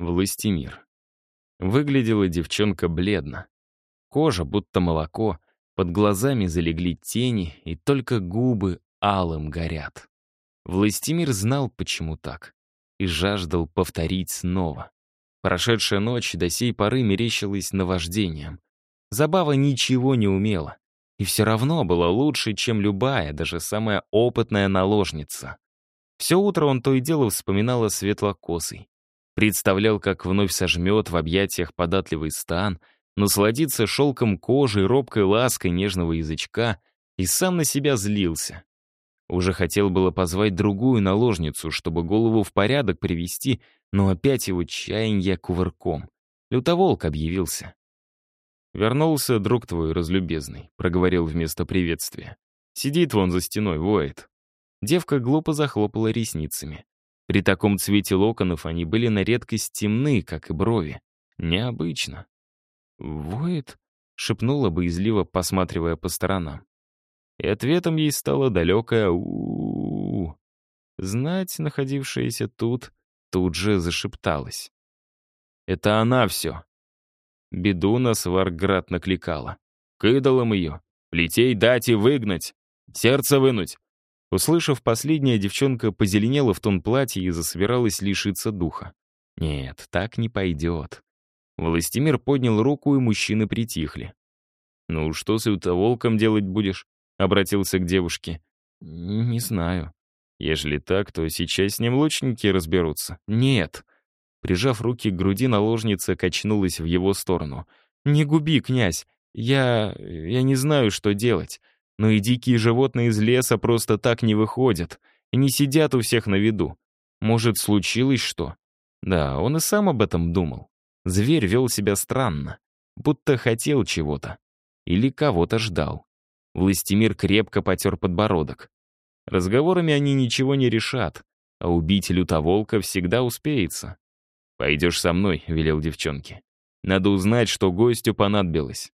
Властимир. Выглядела девчонка бледно. Кожа будто молоко, под глазами залегли тени, и только губы алым горят. Властимир знал, почему так, и жаждал повторить снова. Прошедшая ночь до сей поры мерещилась наваждением. Забава ничего не умела, и все равно была лучше, чем любая, даже самая опытная наложница. Все утро он то и дело вспоминал о светлокосой. Представлял, как вновь сожмет в объятиях податливый стан — насладиться шелком кожи, робкой лаской нежного язычка, и сам на себя злился. Уже хотел было позвать другую наложницу, чтобы голову в порядок привести, но опять его чаянье кувырком. Лютоволк объявился. «Вернулся друг твой разлюбезный», — проговорил вместо приветствия. «Сидит вон за стеной, воет». Девка глупо захлопала ресницами. При таком цвете локонов они были на редкость темны, как и брови. Необычно. «Воет?» — шепнула боязливо, посматривая по сторонам. И ответом ей стало далекое у, -у, -у, -у. Знать, находившаяся тут, тут же зашепталась. «Это она все!» Беду на Сварград накликала. «К ее! Плетей дать и выгнать! Сердце вынуть!» Услышав последнее, девчонка позеленела в тон платье и засобиралась лишиться духа. «Нет, так не пойдет. Властимир поднял руку, и мужчины притихли. «Ну, что с волком делать будешь?» — обратился к девушке. «Не знаю. Ежели так, то сейчас с ним лучники разберутся». «Нет». Прижав руки к груди, наложница качнулась в его сторону. «Не губи, князь. Я... я не знаю, что делать. Но и дикие животные из леса просто так не выходят и не сидят у всех на виду. Может, случилось что?» Да, он и сам об этом думал. Зверь вел себя странно, будто хотел чего-то. Или кого-то ждал. Властимир крепко потер подбородок. Разговорами они ничего не решат, а убить лютоволка всегда успеется. «Пойдешь со мной», — велел девчонке. «Надо узнать, что гостю понадобилось».